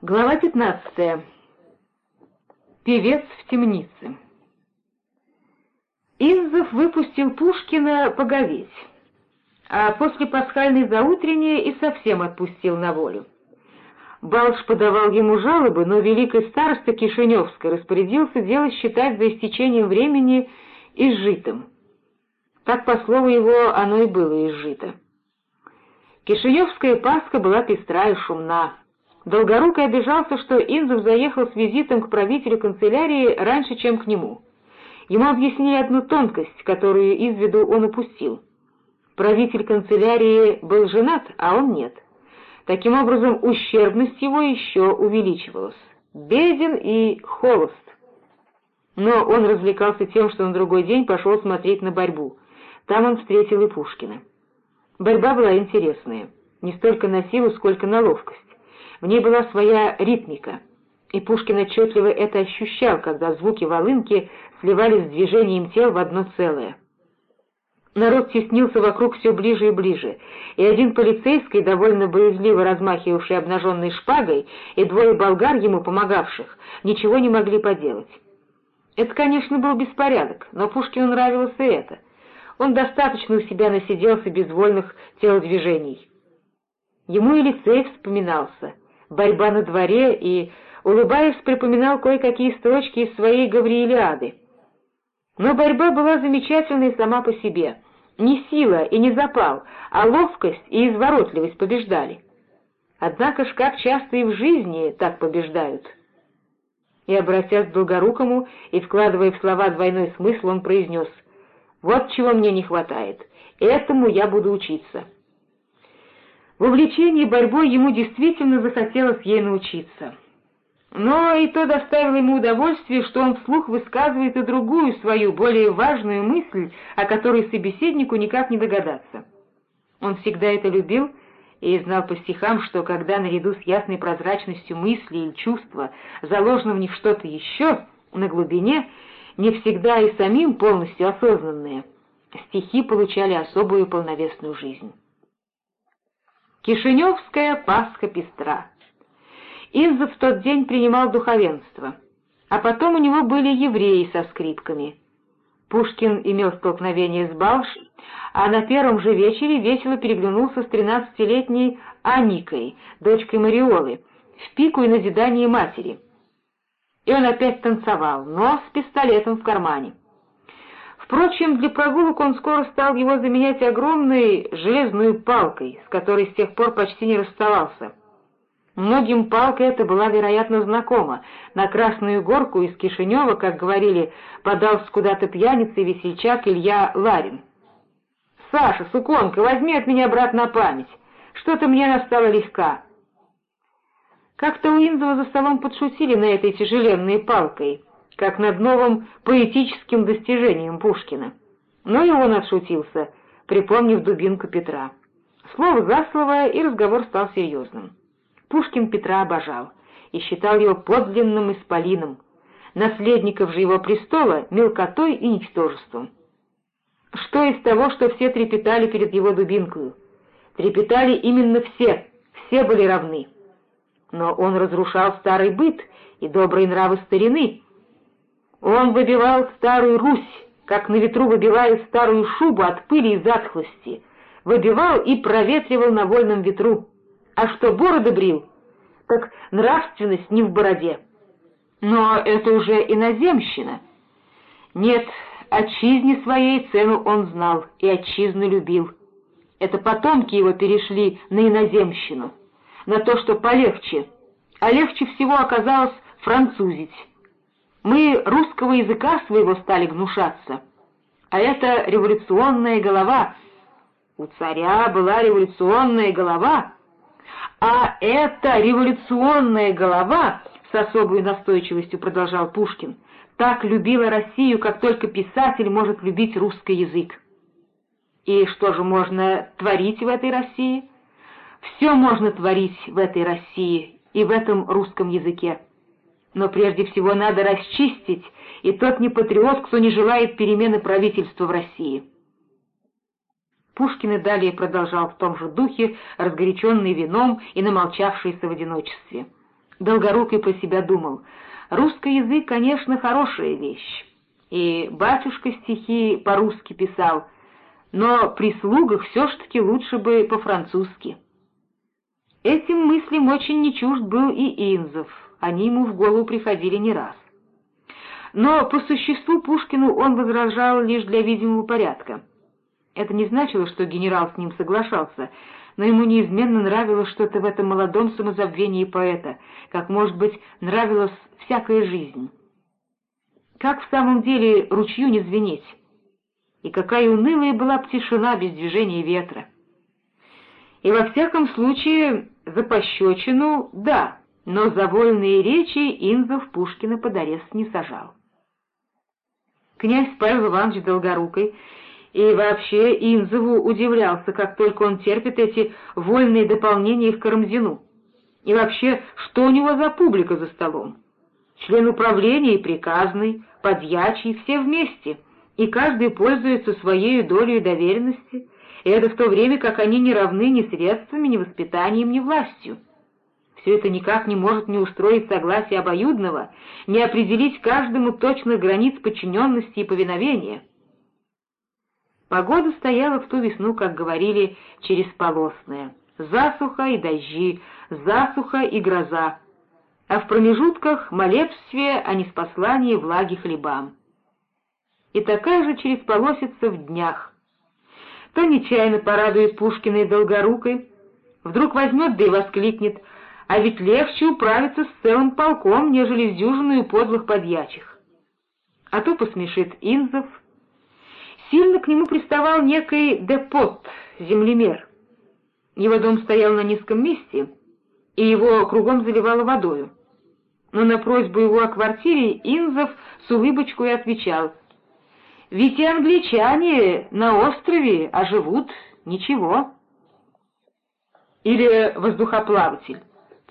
Глава 15. Певец в темнице. Инзов выпустил Пушкина поговеть, а после пасхальной заутренней и совсем отпустил на волю. Балш подавал ему жалобы, но великий староста Кишиневской распорядился дело считать за истечением времени изжитым. Так, по слову его, оно и было изжито. Кишиневская Пасха была пестра и шумна. Долгорукий обижался, что Инзов заехал с визитом к правителю канцелярии раньше, чем к нему. Ему объяснили одну тонкость, которую из виду он упустил. Правитель канцелярии был женат, а он нет. Таким образом, ущербность его еще увеличивалась. Беден и холост. Но он развлекался тем, что на другой день пошел смотреть на борьбу. Там он встретил и Пушкина. Борьба была интересная, не столько на силу, сколько на ловкость. В ней была своя ритмика, и Пушкин отчетливо это ощущал, когда звуки волынки сливались с движением тел в одно целое. Народ теснился вокруг все ближе и ближе, и один полицейский, довольно боязливо размахивавший обнаженной шпагой, и двое болгар, ему помогавших, ничего не могли поделать. Это, конечно, был беспорядок, но Пушкину нравилось и это. Он достаточно у себя насиделся безвольных телодвижений. Ему и лицей вспоминался — борьба на дворе, и, улыбаясь, припоминал кое-какие строчки из своей Гавриилиады. Но борьба была замечательной сама по себе. Не сила и не запал, а ловкость и изворотливость побеждали. Однако ж как часто и в жизни так побеждают. И, обратясь к Долгорукому и вкладывая в слова двойной смысл, он произнес «Вот чего мне не хватает, этому я буду учиться». В увлечении борьбой ему действительно захотелось ей научиться. Но и то доставило ему удовольствие, что он вслух высказывает и другую свою, более важную мысль, о которой собеседнику никак не догадаться. Он всегда это любил и знал по стихам, что когда наряду с ясной прозрачностью мысли или чувства заложено в них что-то еще на глубине, не всегда и самим полностью осознанные, стихи получали особую полновесную жизнь. Кишиневская Пасха пестра. Инзов в тот день принимал духовенство, а потом у него были евреи со скрипками. Пушкин имел столкновение с Балшей, а на первом же вечере весело переглянулся с тринадцатилетней Аникой, дочкой Мариолы, в пику и назидание матери. И он опять танцевал, но с пистолетом в кармане. Впрочем, для прогулок он скоро стал его заменять огромной железной палкой, с которой с тех пор почти не расставался. Многим палка эта была, вероятно, знакома. На Красную Горку из Кишинева, как говорили, подался куда-то пьяница и весельчак Илья Ларин. «Саша, суконка, возьми от меня, брат, на память. Что-то мне настало легка». Как-то у Инзова за столом подшутили на этой тяжеленной палкой — как над новым поэтическим достижением Пушкина. Но и он отшутился, припомнив дубинку Петра. Слово за слово, и разговор стал серьезным. Пушкин Петра обожал и считал его подлинным исполином, наследников же его престола мелкотой и ничтожеством. Что из того, что все трепетали перед его дубинкою? Трепетали именно все, все были равны. Но он разрушал старый быт и добрые нравы старины, он выбивал старую Русь, как на ветру выбивает старую шубу от пыли и затхлости, выбивал и проветривал на вольном ветру. А что бороды брил, так нравственность не в бороде. Но это уже иноземщина. Нет, отчизне своей цену он знал и отчизну любил. Это потомки его перешли на иноземщину, на то, что полегче, а легче всего оказалось французить. Мы русского языка своего стали гнушаться. А это революционная голова. У царя была революционная голова. А эта революционная голова, с особой настойчивостью продолжал Пушкин, так любила Россию, как только писатель может любить русский язык. И что же можно творить в этой России? Все можно творить в этой России и в этом русском языке. Но прежде всего надо расчистить и тот не патриот, кто не желает перемены правительства в России. Пушкин и далее продолжал в том же духе, разгоряченный вином и намолчавшийся в одиночестве. Долгорукий по себя думал, русский язык, конечно, хорошая вещь, и батюшка стихи по-русски писал, но при слугах все ж таки лучше бы по-французски. Этим мыслям очень не чужд был и Инзов, они ему в голову приходили не раз. Но по существу Пушкину он возражал лишь для видимого порядка. Это не значило, что генерал с ним соглашался, но ему неизменно нравилось что-то в этом молодом самозабвении поэта, как, может быть, нравилась всякая жизнь. Как в самом деле ручью не звенеть? И какая унылая была б тишина без движения ветра! И во всяком случае, за пощечину — да, но за вольные речи Инзов Пушкина под арест не сажал. Князь Павел Иванович Долгорукой и вообще Инзову удивлялся, как только он терпит эти вольные дополнения к Карамзину. И вообще, что у него за публика за столом? Член управления и приказный, подьячий, все вместе, и каждый пользуется своей долей доверенности, и это в то время, как они не равны ни средствами, ни воспитанием, ни властью. Все это никак не может не устроить согласия обоюдного, не определить каждому точных границ подчиненности и повиновения. Погода стояла в ту весну, как говорили, через полосная. Засуха и дожди, засуха и гроза, а в промежутках молебствие о неспослании влаги хлебам. И такая же через полосица в днях. То нечаянно порадует Пушкина и Долгорукой, вдруг возьмет да и воскликнет — а ведь легче управиться с целым полком, нежели с дюжиной подлых подьячих. А то посмешит Инзов. Сильно к нему приставал некий депот, землемер. Его дом стоял на низком месте, и его кругом заливало водою. Но на просьбу его о квартире Инзов с улыбочкой отвечал, «Ведь и англичане на острове, а живут ничего». Или воздухоплаватель.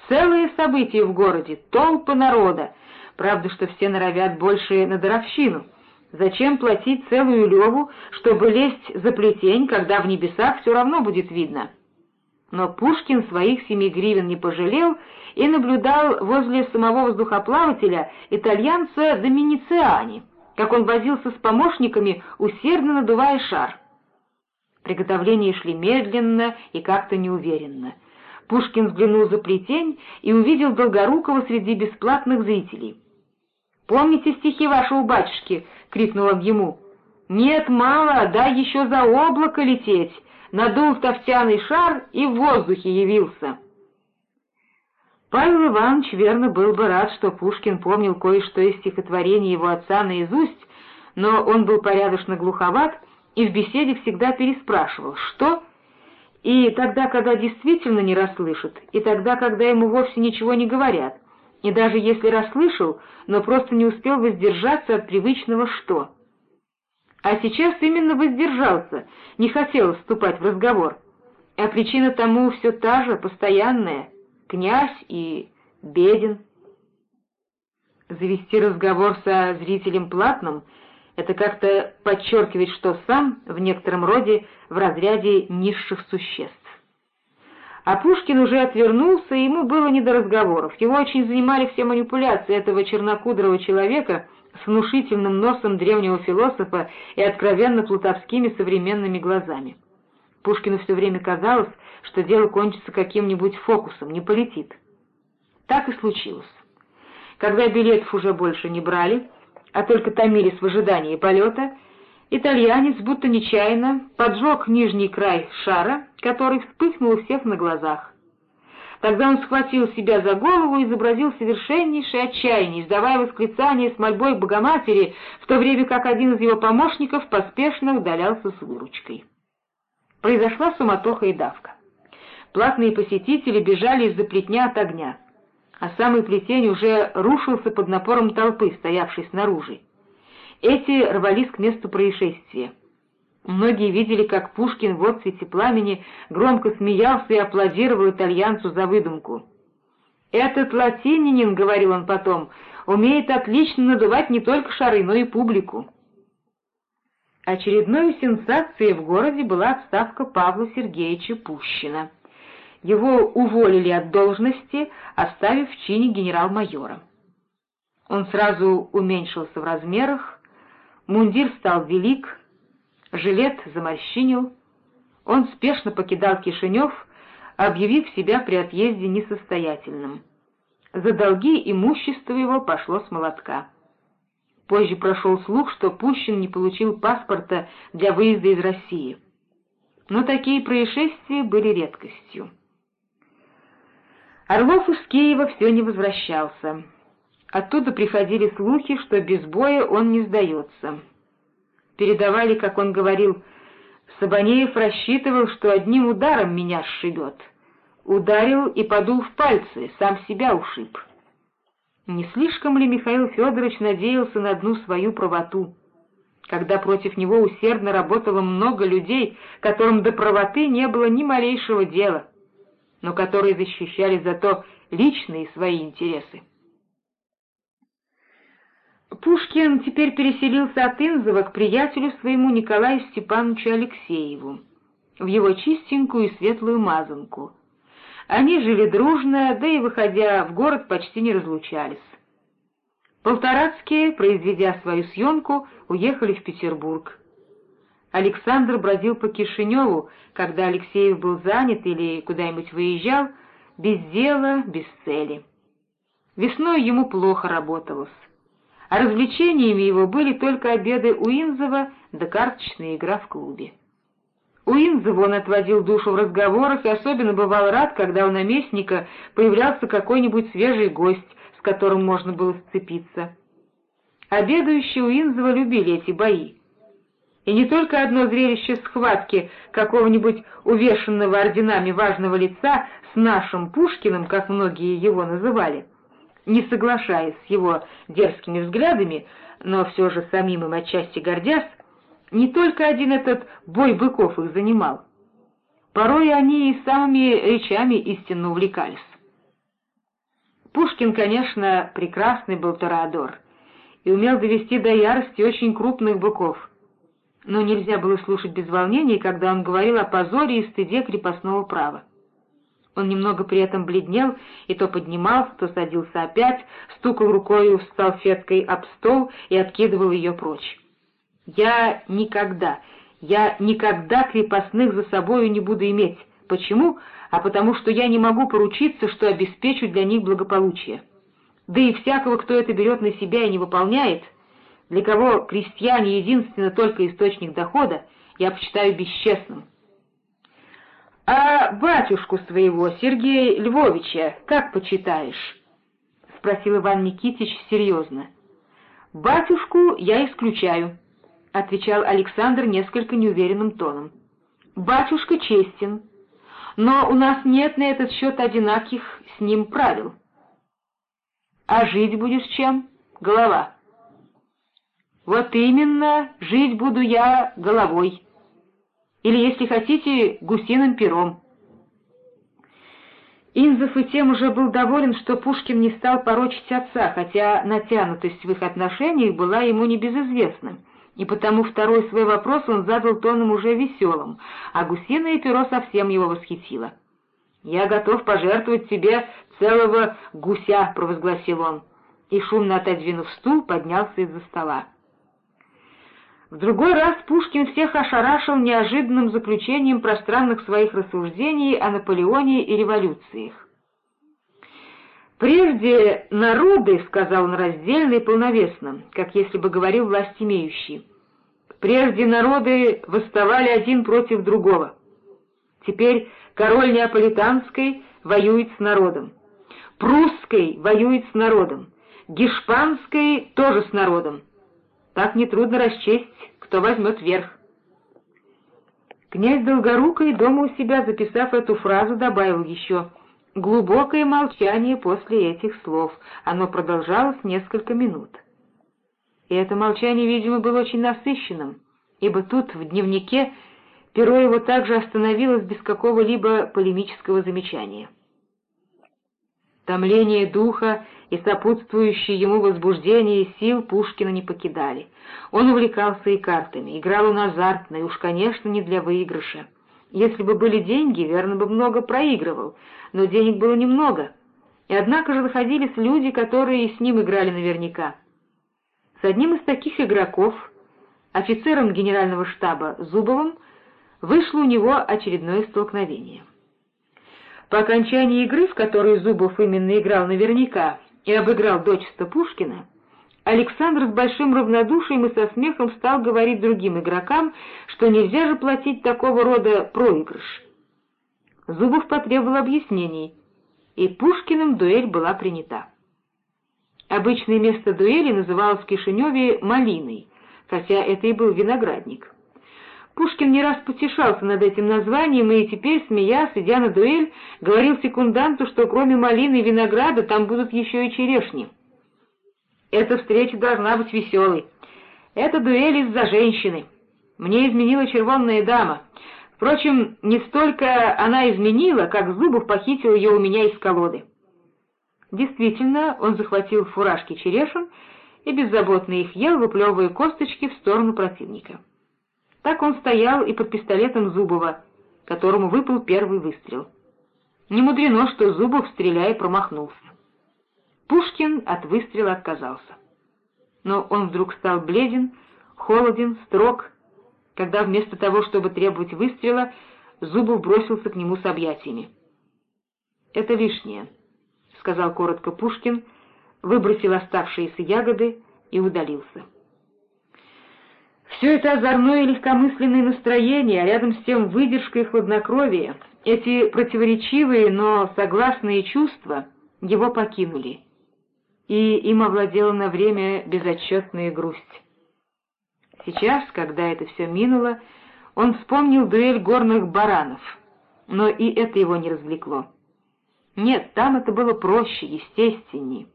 Целые события в городе, толпы народа. Правда, что все норовят больше на даровщину. Зачем платить целую леву, чтобы лезть за плетень, когда в небесах все равно будет видно? Но Пушкин своих семи гривен не пожалел и наблюдал возле самого воздухоплавателя итальянца Доминициани, как он возился с помощниками, усердно надувая шар. Приготовления шли медленно и как-то неуверенно — Пушкин взглянул за плетень и увидел Долгорукова среди бесплатных зрителей. «Помните стихи вашего батюшки?» — крикнул он ему. «Нет, мало, дай еще за облако лететь!» Надул тофтяный шар и в воздухе явился. Павел Иванович верно был бы рад, что Пушкин помнил кое-что из стихотворений его отца наизусть, но он был порядочно глуховат и в беседе всегда переспрашивал «что?» И тогда, когда действительно не расслышит, и тогда, когда ему вовсе ничего не говорят, и даже если расслышал, но просто не успел воздержаться от привычного «что». А сейчас именно воздержался, не хотел вступать в разговор. А причина тому все та же, постоянная — князь и беден. Завести разговор со зрителем платным — это как-то подчеркивает, что сам в некотором роде в разряде низших существ. А Пушкин уже отвернулся, и ему было не до разговоров. Его очень занимали все манипуляции этого чернокудрого человека с внушительным носом древнего философа и откровенно плутовскими современными глазами. Пушкину все время казалось, что дело кончится каким-нибудь фокусом, не полетит. Так и случилось. Когда билетов уже больше не брали, а только томились в ожидании полета, итальянец, будто нечаянно, поджег нижний край шара, который вспыхнул у всех на глазах. Тогда он схватил себя за голову и изобразил совершеннейшее отчаяние, издавая восклицание с мольбой Богоматери, в то время как один из его помощников поспешно удалялся с выручкой. Произошла суматоха и давка. Платные посетители бежали из-за плетня от огня а самый плетень уже рушился под напором толпы, стоявшей снаружи. Эти рвались к месту происшествия. Многие видели, как Пушкин в отцвете пламени громко смеялся и аплодировал итальянцу за выдумку. «Этот латининин, — говорил он потом, — умеет отлично надувать не только шары, но и публику». Очередной сенсацией в городе была отставка Павла Сергеевича Пущина. Его уволили от должности, оставив в чине генерал-майора. Он сразу уменьшился в размерах, мундир стал велик, жилет заморщинил. Он спешно покидал Кишинев, объявив себя при отъезде несостоятельным. За долги имущество его пошло с молотка. Позже прошел слух, что Пущин не получил паспорта для выезда из России. Но такие происшествия были редкостью. Орлов из Киева все не возвращался. Оттуда приходили слухи, что без боя он не сдается. Передавали, как он говорил, Сабанеев рассчитывал, что одним ударом меня сшибет. Ударил и подул в пальцы, сам себя ушиб. Не слишком ли Михаил Федорович надеялся на одну свою правоту? Когда против него усердно работало много людей, которым до правоты не было ни малейшего дела, но которые защищали зато личные свои интересы. Пушкин теперь переселился от Инзова к приятелю своему Николаю Степановичу Алексееву, в его чистенькую и светлую мазанку. Они жили дружно, да и, выходя в город, почти не разлучались. Полторацкие, произведя свою съемку, уехали в Петербург. Александр бродил по Кишиневу, когда Алексеев был занят или куда-нибудь выезжал, без дела, без цели. Весной ему плохо работалось а развлечениями его были только обеды у Инзова да карточная игра в клубе. У Инзова он отводил душу в разговорах и особенно бывал рад, когда у наместника появлялся какой-нибудь свежий гость, с которым можно было сцепиться. Обедающие у Инзова любили эти бои. И не только одно зрелище схватки какого-нибудь увешанного орденами важного лица с нашим Пушкиным, как многие его называли — не соглашаясь с его дерзкими взглядами, но все же самим им отчасти гордясь, не только один этот бой быков их занимал. Порой они и самыми речами истинно увлекались. Пушкин, конечно, прекрасный был торадор и умел довести до ярости очень крупных быков, но нельзя было слушать без волнения, когда он говорил о позоре и стыде крепостного права. Он немного при этом бледнел и то поднимался, то садился опять, стукал рукой с салфеткой об стол и откидывал ее прочь. «Я никогда, я никогда крепостных за собою не буду иметь. Почему? А потому что я не могу поручиться, что обеспечу для них благополучие. Да и всякого, кто это берет на себя и не выполняет, для кого крестьяне единственно только источник дохода, я почитаю бесчестным». «А батюшку своего, Сергея Львовича, как почитаешь?» — спросил Иван Никитич серьезно. «Батюшку я исключаю», — отвечал Александр несколько неуверенным тоном. «Батюшка честен, но у нас нет на этот счет одинаких с ним правил». «А жить будешь чем? Голова». «Вот именно, жить буду я головой» или, если хотите, гусиным пером. Инзов и тем уже был доволен, что Пушкин не стал порочить отца, хотя натянутость в их отношениях была ему небезызвестна, и потому второй свой вопрос он задал тоном уже веселым, а гусиное перо совсем его восхитило. «Я готов пожертвовать тебе целого гуся», — провозгласил он, и, шумно отодвинув стул, поднялся из-за стола. В другой раз Пушкин всех ошарашил неожиданным заключением пространных своих рассуждений о Наполеоне и революциях. «Прежде народы, — сказал он раздельно и полновесно, как если бы говорил власть имеющий, — прежде народы восставали один против другого. Теперь король Неаполитанской воюет с народом, прусской воюет с народом, гешпанской тоже с народом, так нетрудно расчесть, кто возьмет верх. Князь Долгорукой дома у себя, записав эту фразу, добавил еще «глубокое молчание после этих слов». Оно продолжалось несколько минут. И это молчание, видимо, было очень насыщенным, ибо тут, в дневнике, перо его также остановилось без какого-либо полемического замечания. Томление духа и сопутствующие ему возбуждение сил Пушкина не покидали. Он увлекался и картами, играл он азартно, и уж, конечно, не для выигрыша. Если бы были деньги, верно бы много проигрывал, но денег было немного. И однако же находились люди, которые и с ним играли наверняка. С одним из таких игроков, офицером генерального штаба Зубовым, вышло у него очередное столкновение. По окончании игры, в которой Зубов именно играл наверняка и обыграл дочество Пушкина, Александр с большим равнодушием и со смехом стал говорить другим игрокам, что нельзя же платить такого рода проигрыш. Зубов потребовал объяснений, и Пушкиным дуэль была принята. Обычное место дуэли называлось в Кишиневе «Малиной», хотя это и был виноградник. Пушкин не раз потешался над этим названием и теперь, смеясь, идя на дуэль, говорил секунданту, что кроме малины и винограда там будут еще и черешни. Эта встреча должна быть веселой. Это дуэль из-за женщины. Мне изменила червонная дама. Впрочем, не столько она изменила, как Зубов похитил ее у меня из колоды. Действительно, он захватил фуражки черешин и беззаботно их ел, выплевывая косточки в сторону противника. Так он стоял и под пистолетом Зубова, которому выпал первый выстрел. Не мудрено, что Зубов, стреляя, промахнулся. Пушкин от выстрела отказался. Но он вдруг стал бледен, холоден, строг, когда вместо того, чтобы требовать выстрела, Зубов бросился к нему с объятиями. «Это лишнее», — сказал коротко Пушкин, выбросил оставшиеся ягоды и удалился. Все это озорное и легкомысленное настроение, а рядом с тем выдержка и хладнокровие, эти противоречивые, но согласные чувства его покинули, и им овладела на время безотчетная грусть. Сейчас, когда это все минуло, он вспомнил дуэль горных баранов, но и это его не развлекло. Нет, там это было проще, естественней.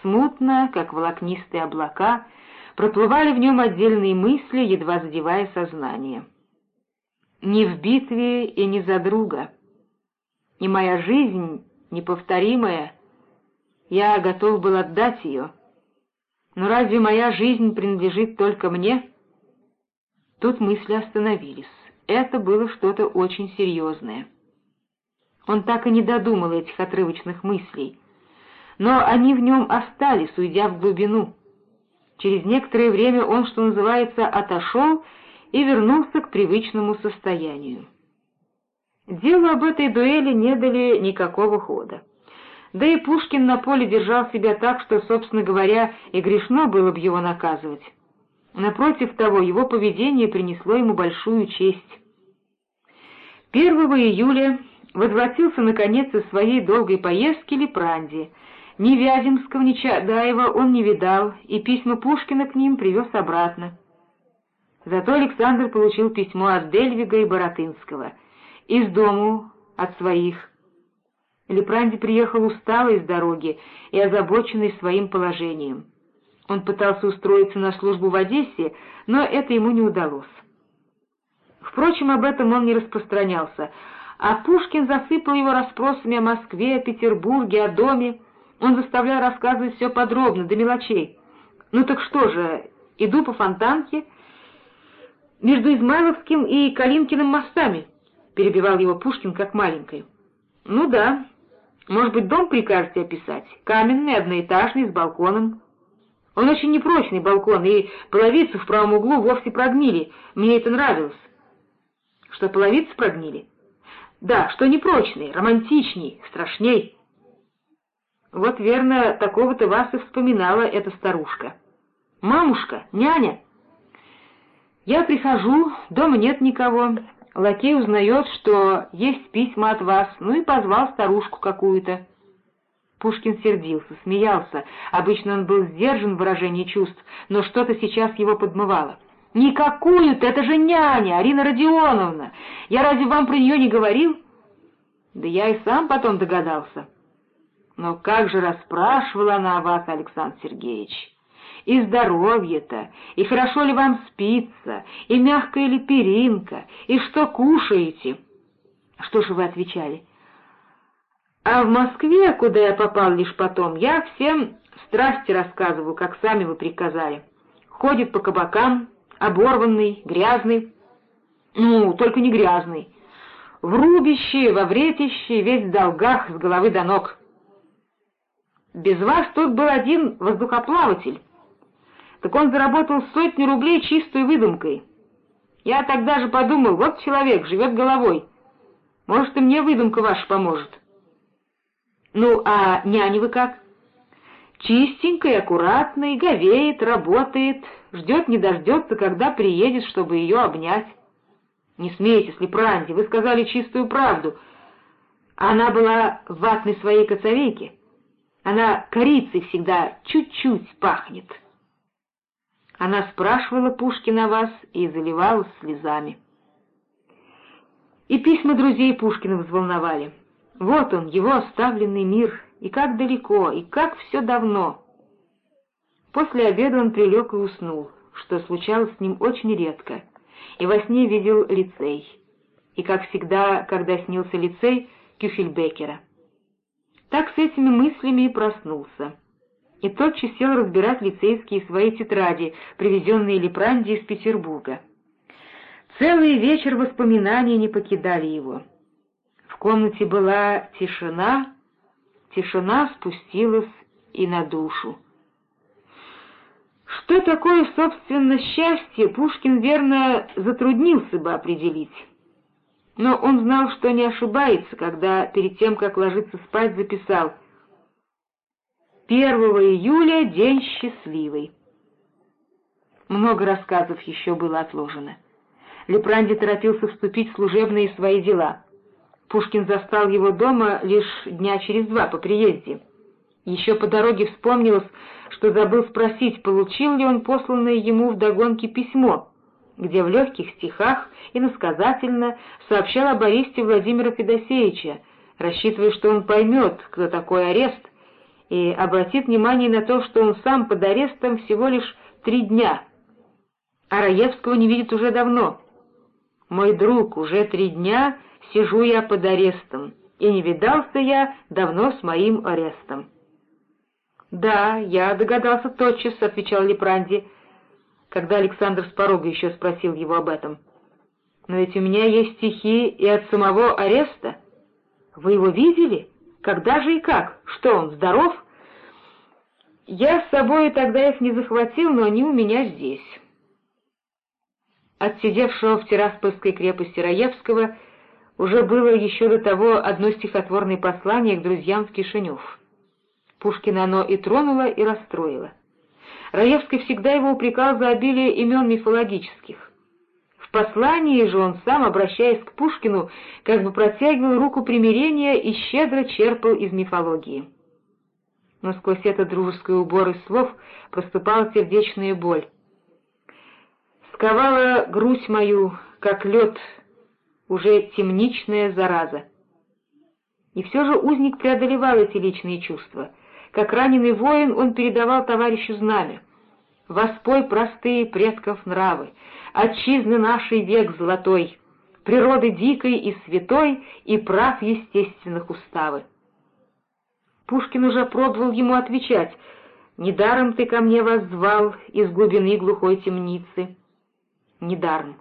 Смутно, как волокнистые облака, проплывали в нем отдельные мысли, едва задевая сознание. Не в битве и не за друга. И моя жизнь, неповторимая, я готов был отдать ее. Но разве моя жизнь принадлежит только мне? Тут мысли остановились. Это было что-то очень серьезное. Он так и не додумал этих отрывочных мыслей, но они в нем остались, уйдя в глубину. Через некоторое время он, что называется, отошел и вернулся к привычному состоянию. Делу об этой дуэли не дали никакого хода. Да и Пушкин на поле держал себя так, что, собственно говоря, и грешно было бы его наказывать. Напротив того, его поведение принесло ему большую честь. 1 июля возвратился, наконец, из своей долгой поездки Лепранди. Ни Вяземского, ни Чадаева он не видал, и письма Пушкина к ним привез обратно. Зато Александр получил письмо от Дельвига и Боротынского, из дому от своих. Лепранди приехал усталый с дороги и озабоченный своим положением. Он пытался устроиться на службу в Одессе, но это ему не удалось. Впрочем, об этом он не распространялся, а Пушкин засыпал его расспросами о Москве, о Петербурге, о доме. Он заставлял рассказывать все подробно, до мелочей. «Ну так что же, иду по фонтанке между Измайловским и Калинкиным мостами», — перебивал его Пушкин как маленький. «Ну да. Может быть, дом прикажете описать? Каменный, одноэтажный, с балконом». Он очень непрочный балкон, и половицы в правом углу вовсе прогнили. Мне это нравилось. Что половицы прогнили? Да, что непрочный, романтичней, страшней. Вот верно, такого-то вас и вспоминала эта старушка. Мамушка, няня. Я прихожу, дома нет никого. Лакей узнает, что есть письма от вас, ну и позвал старушку какую-то. Пушкин сердился, смеялся. Обычно он был сдержан в выражении чувств, но что-то сейчас его подмывало. «Никакую-то, это же няня, Арина Родионовна! Я разве вам про нее не говорил?» «Да я и сам потом догадался». «Но как же расспрашивала она о вас, Александр Сергеевич!» и здоровье-то, и хорошо ли вам спится, и мягкая ли перинка, и что кушаете. Что же вы отвечали? А в Москве, куда я попал лишь потом, я всем страсти рассказываю, как сами вы приказали. Ходит по кабакам, оборванный, грязный. Ну, только не грязный. В рубище, во вретище, весь в долгах с головы до ног. Без вас тут был один воздухоплаватель. Так он заработал сотню рублей чистой выдумкой. Я тогда же подумал, вот человек живет головой. Может, и мне выдумка ваша поможет. Ну, а няня вы как? Чистенькая, аккуратная, говеет, работает, ждет не дождется, когда приедет, чтобы ее обнять. Не смейтесь, Лепранди, вы сказали чистую правду. Она была в ватной своей коцовейке. Она корицей всегда чуть-чуть пахнет. Она спрашивала Пушкина вас и заливалась слезами. И письма друзей Пушкина взволновали. Вот он, его оставленный мир, и как далеко, и как все давно. После обеда он прилег и уснул, что случалось с ним очень редко, и во сне видел лицей. И, как всегда, когда снился лицей, Кюфельбекера. Так с этими мыслями и проснулся. И тотчас сел разбирать лицейские свои тетради, привезенные Лепранди из Петербурга. Целый вечер воспоминания не покидали его. В комнате была тишина, тишина спустилась и на душу. Что такое, собственно, счастье, Пушкин, верно, затруднился бы определить. Но он знал, что не ошибается, когда перед тем, как ложиться спать, записал «1 июля — день счастливый». Много рассказов еще было отложено. Лепранди торопился вступить в служебные свои дела. Пушкин застал его дома лишь дня через два по приезде. Еще по дороге вспомнилось, что забыл спросить, получил ли он посланное ему вдогонке письмо, где в легких стихах и насказательно сообщал об аресте Владимира Федосеевича, рассчитывая, что он поймет, кто такой арест, и обратит внимание на то, что он сам под арестом всего лишь три дня, а Раевского не видит уже давно. «Мой друг, уже три дня сижу я под арестом, и не видался я давно с моим арестом». «Да, я догадался тотчас», — отвечал Лепранди, когда Александр с порога еще спросил его об этом. «Но ведь у меня есть стихи и от самого ареста. Вы его видели? Когда же и как? Что он, здоров?» «Я с собой тогда их не захватил, но они у меня здесь». Отсидевшего в Тираспольской крепости Раевского уже было еще до того одно стихотворное послание к друзьям в Кишинев. Пушкина оно и тронуло, и расстроило. Раевский всегда его упрекал за обилие имен мифологических. В послании же он сам, обращаясь к Пушкину, как бы протягивал руку примирения и щедро черпал из мифологии. Но сквозь этот дружеский убор из слов проступала сердечная боль. Сковала грудь мою, как лед, уже темничная зараза. И все же узник преодолевал эти личные чувства — как раненый воин он передавал товарищу знамя. «Воспой простые предков нравы, отчизны нашей век золотой, природы дикой и святой и прав естественных уставы». Пушкин уже пробовал ему отвечать, «Недаром ты ко мне воззвал из глубины глухой темницы». Недаром.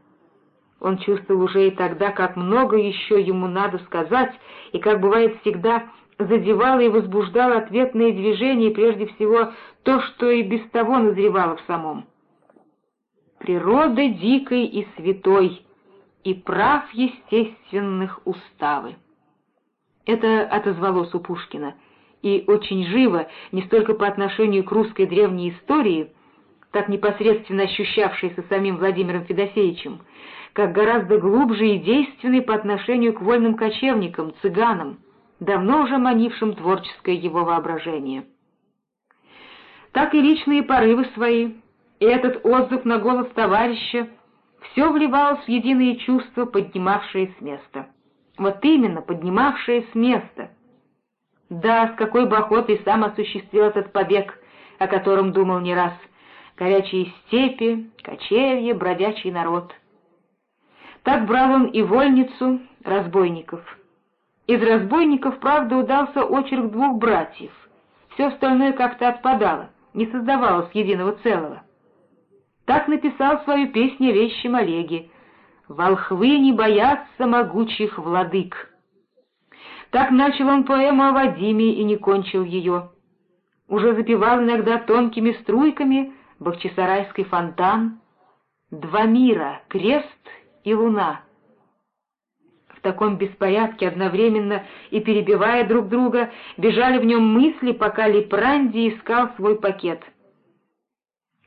Он чувствовал уже и тогда, как много еще ему надо сказать, и, как бывает всегда, задевало и возбуждало ответные движения, и прежде всего то, что и без того назревало в самом. Природа дикой и святой, и прав естественных уставы. Это отозвалось у Пушкина, и очень живо, не столько по отношению к русской древней истории, так непосредственно ощущавшейся самим Владимиром Федосеевичем, как гораздо глубже и действенной по отношению к вольным кочевникам, цыганам, давно уже манившим творческое его воображение. Так и личные порывы свои, и этот отзыв на голос товарища все вливалось в единые чувства, поднимавшие с места. Вот именно, поднимавшие с места. Да, с какой бы охотой сам осуществил этот побег, о котором думал не раз. Горячие степи, кочевье, бродячий народ. Так брал он и вольницу разбойников — из разбойников, правда, удался очерк двух братьев. Все остальное как-то отпадало, не создавалось единого целого. Так написал свою песню о вещем Олеге. волхвы не боятся могучих владык». Так начал он поэму о Вадиме и не кончил ее. Уже запевал иногда тонкими струйками Бахчисарайский фонтан, «Два мира, крест и луна». В таком беспорядке, одновременно и перебивая друг друга, бежали в нем мысли, пока Лепранди искал свой пакет.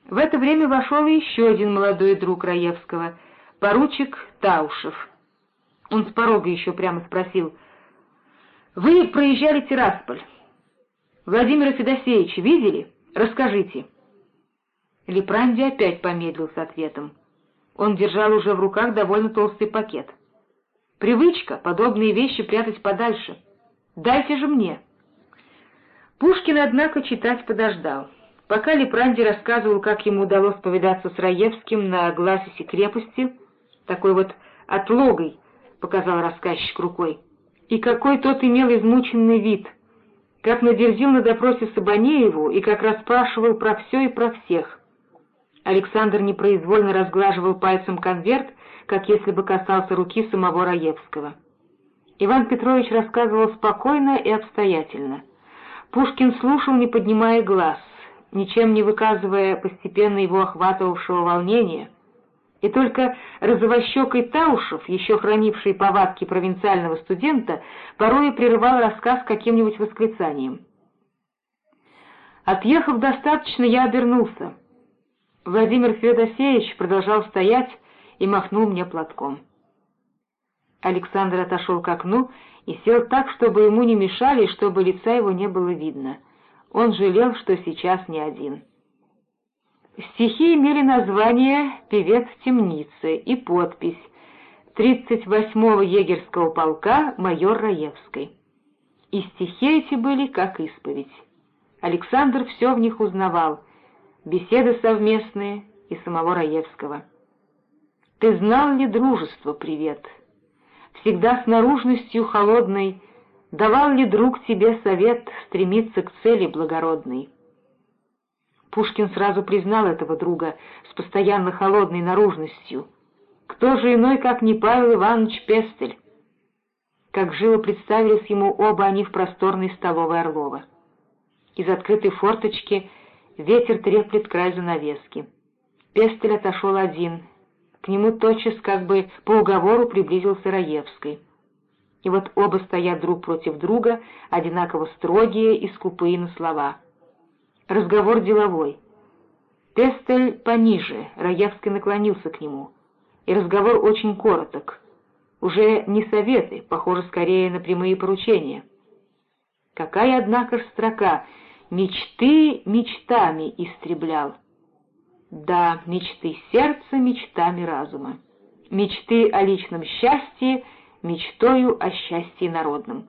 В это время вошел еще один молодой друг Раевского, поручик Таушев. Он с порога еще прямо спросил, «Вы проезжали Тирасполь. Владимира Федосеевича видели? Расскажите». Лепранди опять помедлил с ответом. Он держал уже в руках довольно толстый пакет. Привычка подобные вещи прятать подальше. Дайте же мне. Пушкин, однако, читать подождал. Пока Лепранди рассказывал, как ему удалось повидаться с Раевским на Гласисе крепости, такой вот отлогой, показал рассказчик рукой, и какой тот имел измученный вид, как надерзил на допросе Сабанееву и как расспрашивал про все и про всех. Александр непроизвольно разглаживал пальцем конверт, как если бы касался руки самого Раевского. Иван Петрович рассказывал спокойно и обстоятельно. Пушкин слушал, не поднимая глаз, ничем не выказывая постепенно его охватывавшего волнения, и только розовощекой Таушев, еще хранивший повадки провинциального студента, порой прерывал рассказ каким-нибудь восклицанием. Отъехав достаточно, я обернулся. Владимир Федосеевич продолжал стоять, и махнул мне платком. Александр отошел к окну и сел так, чтобы ему не мешали, и чтобы лица его не было видно. Он жалел, что сейчас не один. Стихи имели название «Певец темницы» и подпись 38-го егерского полка майор Раевской. И стихи эти были как исповедь. Александр все в них узнавал, беседы совместные и самого Раевского. Ты знал ли дружество привет? Всегда с наружностью холодной Давал ли друг тебе совет Стремиться к цели благородной? Пушкин сразу признал этого друга С постоянно холодной наружностью. Кто же иной, как не Павел Иванович Пестель? Как живо представились ему оба они в просторной столовой Орлова. Из открытой форточки ветер треплет край занавески. Пестель отошел один, к нему тотчас как бы по уговору приблизился Раевский. И вот оба стоят друг против друга, одинаково строгие и скупые на слова. Разговор деловой. Пестель пониже, Раевский наклонился к нему. И разговор очень короток. Уже не советы, похоже скорее на прямые поручения. Какая, однако строка «Мечты мечтами истреблял». Да, мечты сердца мечтами разума. Мечты о личном счастье мечтою о счастье народном.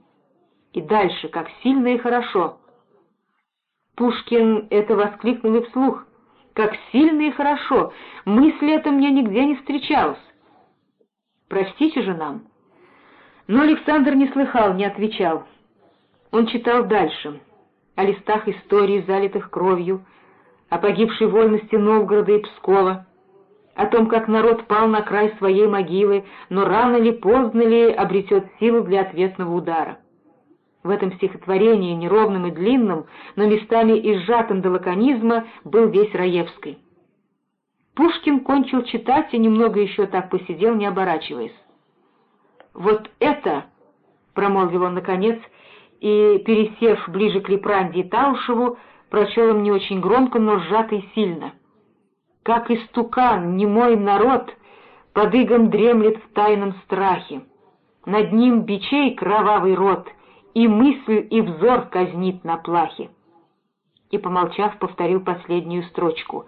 И дальше, как сильно и хорошо. Пушкин это воскликнул и вслух. Как сильно и хорошо! Мысли это мне нигде не встречалась. Простите же нам. Но Александр не слыхал, не отвечал. Он читал дальше, о листах истории, залитых кровью, о погибшей вольности Новгорода и Пскова, о том, как народ пал на край своей могилы, но рано ли, поздно ли обретет силу для ответного удара. В этом стихотворении, неровным и длинным, но местами и сжатым до лаконизма, был весь Раевский. Пушкин кончил читать и немного еще так посидел, не оборачиваясь. «Вот это!» — промолвил он наконец, и, пересев ближе к Лепранде и Таушеву, прочел им не очень громко, но сжато и сильно. Как истукан, немой народ, под игом дремлет в тайном страхе. Над ним бичей кровавый рот, и мысль, и взор казнит на плахе. И, помолчав, повторил последнюю строчку.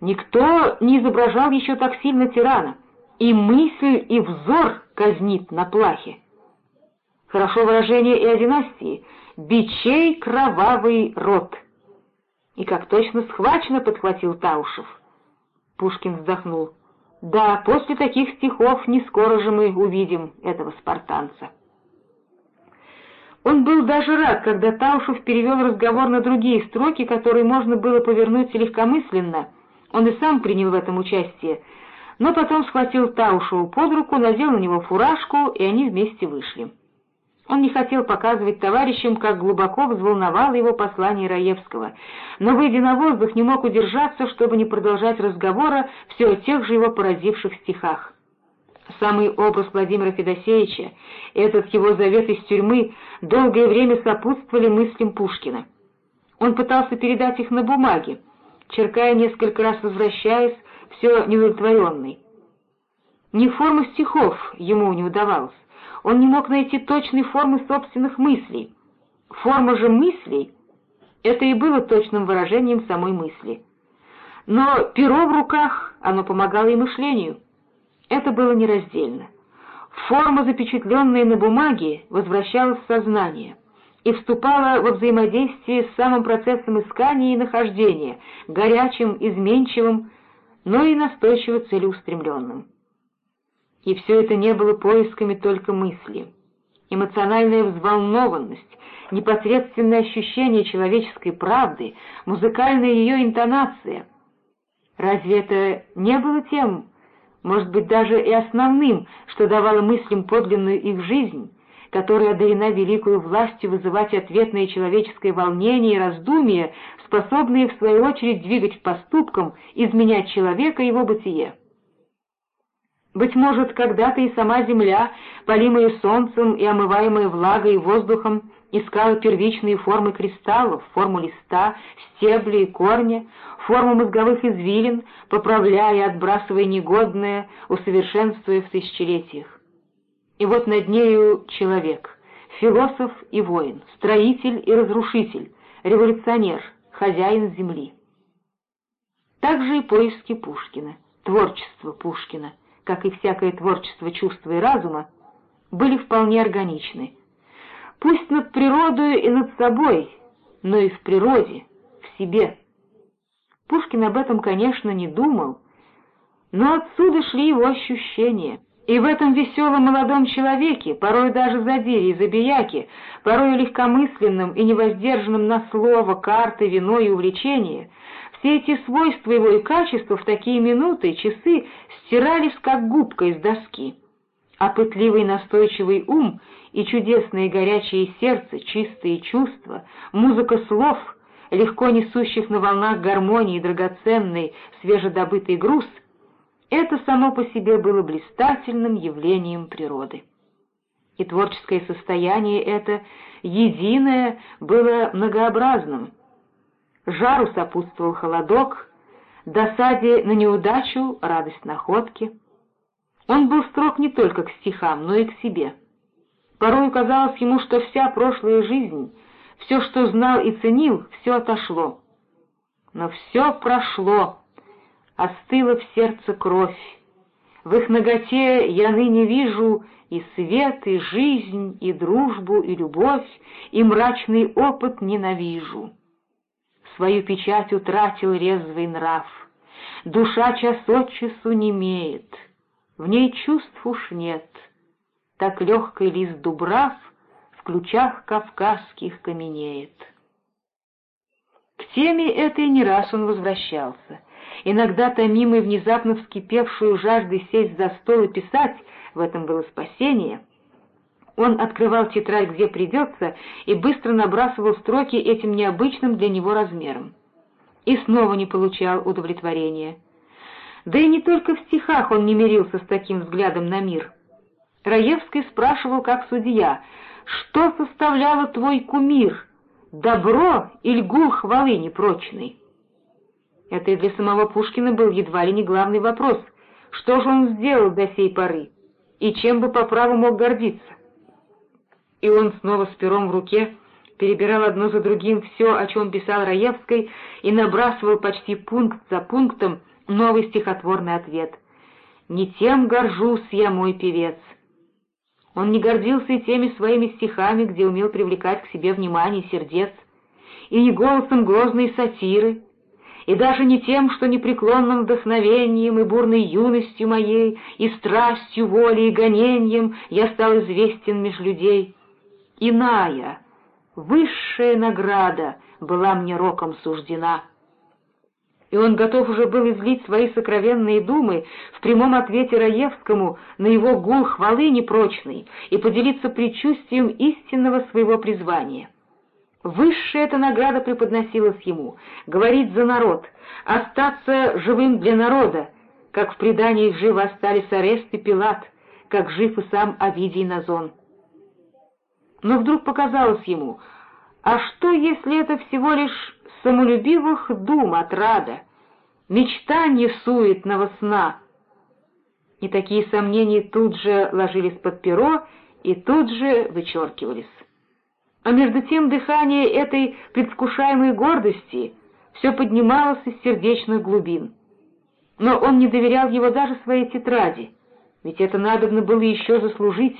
Никто не изображал еще так сильно тирана, и мысль, и взор казнит на плахе. Хорошо выражение и о династии. «Бичей кровавый рот». И как точно схвачено подхватил Таушев. Пушкин вздохнул. Да, после таких стихов не скоро же мы увидим этого спартанца. Он был даже рад, когда Таушев перевел разговор на другие строки, которые можно было повернуть легкомысленно. Он и сам принял в этом участие. но потом схватил Таушеву под руку, надел на него фуражку, и они вместе вышли. Он не хотел показывать товарищам, как глубоко взволновало его послание Раевского, но, выйдя на воздух, не мог удержаться, чтобы не продолжать разговора все о тех же его поразивших стихах. Самый образ Владимира Федосеевича, этот его завет из тюрьмы, долгое время сопутствовали мыслям Пушкина. Он пытался передать их на бумаге, черкая несколько раз возвращаясь, все неудовлетворенный. Ни форма стихов ему не удавалось, он не мог найти точной формы собственных мыслей. Форма же мыслей — это и было точным выражением самой мысли. Но перо в руках, оно помогало и мышлению. Это было нераздельно. Форма, запечатленная на бумаге, возвращалась в сознание и вступала во взаимодействие с самым процессом искания и нахождения, горячим, изменчивым, но и настойчиво целеустремленным. И все это не было поисками только мысли. Эмоциональная взволнованность, непосредственное ощущение человеческой правды, музыкальная ее интонация. Разве это не было тем, может быть, даже и основным, что давало мыслям подлинную их жизнь, которая одарена великую властью вызывать ответное человеческое волнение и раздумие, способные, в свою очередь, двигать поступком, изменять человека и его бытие. Быть может, когда-то и сама земля, полимая солнцем и омываемая влагой и воздухом, искала первичные формы кристаллов, форму листа, стебля и корня, форму мозговых извилин, поправляя и отбрасывая негодное, усовершенствуя в тысячелетиях. И вот над нею человек, философ и воин, строитель и разрушитель, революционер, хозяин земли. Также и поиски Пушкина, творчество Пушкина — как и всякое творчество чувства и разума, были вполне органичны. Пусть над природой и над собой, но и в природе, в себе. Пушкин об этом, конечно, не думал, но отсюда шли его ощущения. И в этом веселом молодом человеке, порой даже задире и забияке, порой легкомысленным и невоздержанным на слово, карты, вино и увлечение — все эти свойства его и качества в такие минуты, часы стирались, как губка из доски. А пытливый настойчивый ум и чудесное горячее сердце, чистые чувства, музыка слов, легко несущих на волнах гармонии драгоценный, свежедобытый груз — это само по себе было блистательным явлением природы. И творческое состояние это, единое, было многообразным — Жару сопутствовал холодок, досаде на неудачу, радость находки. Он был строг не только к стихам, но и к себе. Порой казалось ему, что вся прошлая жизнь, все, что знал и ценил, все отошло. Но все прошло, остыла в сердце кровь. В их ноготе я ныне вижу и свет, и жизнь, и дружбу, и любовь, и мрачный опыт ненавижу свою печать утратил резвый нрав. Душа час от часу немеет, в ней чувств уж нет. Так легкий лист дубрав в ключах кавказских каменеет. К теме этой не раз он возвращался. Иногда томимый внезапно вскипевшую жаждой сесть за стол и писать, в этом было спасение — он открывал тетрадь, где придется, и быстро набрасывал строки этим необычным для него размером. И снова не получал удовлетворения. Да и не только в стихах он не мирился с таким взглядом на мир. Раевский спрашивал, как судья, «Что составляло твой кумир, добро или гул хвалы непрочный?» Это и для самого Пушкина был едва ли не главный вопрос. Что же он сделал до сей поры? И чем бы по праву мог гордиться? И он снова с пером в руке перебирал одно за другим все, о чем писал Раевской, и набрасывал почти пункт за пунктом новый стихотворный ответ. «Не тем горжусь я, мой певец». Он не гордился и теми своими стихами, где умел привлекать к себе внимание сердец, и не голосом грозной сатиры, и даже не тем, что непреклонным вдохновением и бурной юностью моей, и страстью воли и гонением я стал известен меж людей — иная, высшая награда была мне роком суждена. и он готов уже был излить свои сокровенные думы в прямом ответе Раевскому на его гул хвалы непрочный и поделиться предчувствием истинного своего призвания. Высшая эта награда преподносилась ему — говорить за народ, остаться живым для народа, как в преданиях живо остались Арест и Пилат, как жив и сам Овидий Назон. Но вдруг показалось ему, а что, если это всего лишь самолюбивых дум отрада, мечтаний суетного сна? И такие сомнения тут же ложились под перо и тут же вычеркивались. А между тем дыхание этой предвкушаемой гордости все поднималось из сердечных глубин. Но он не доверял его даже своей тетради, ведь это надобно было еще заслужить.